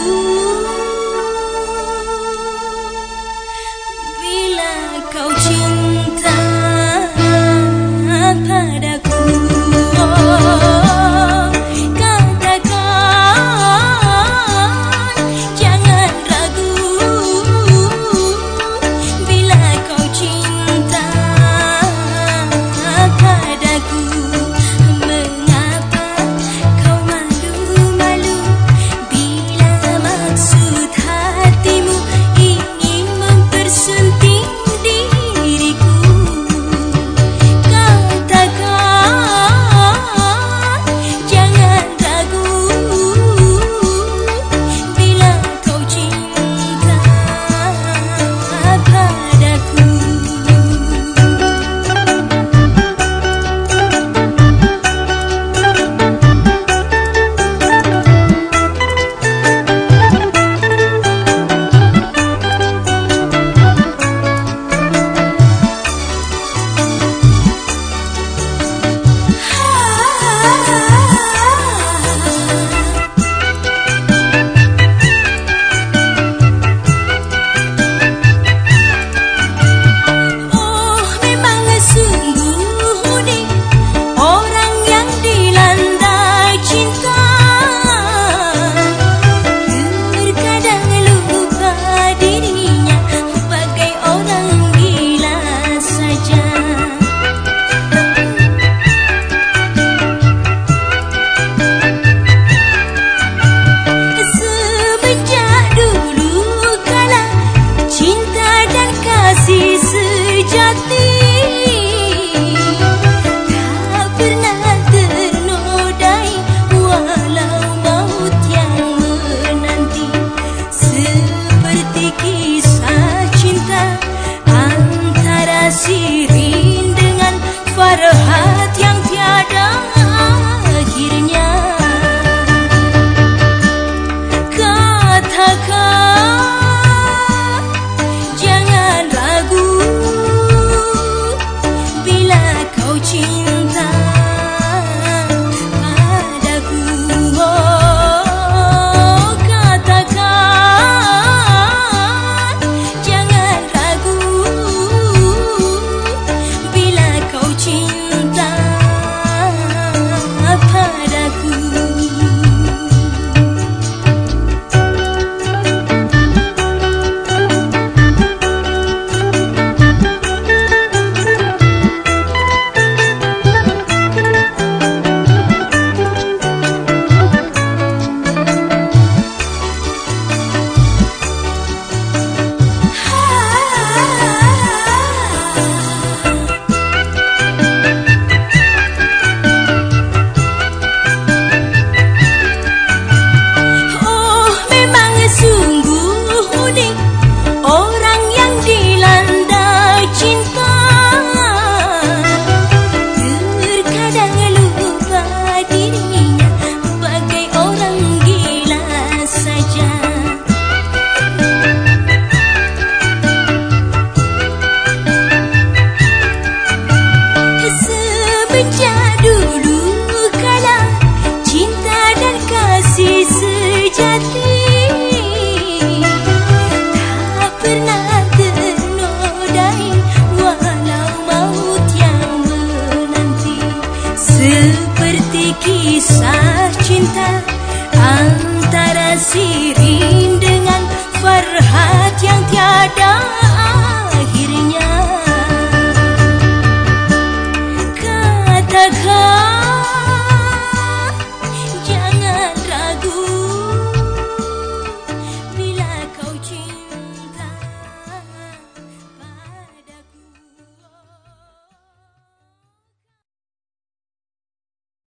Ooh. 回家。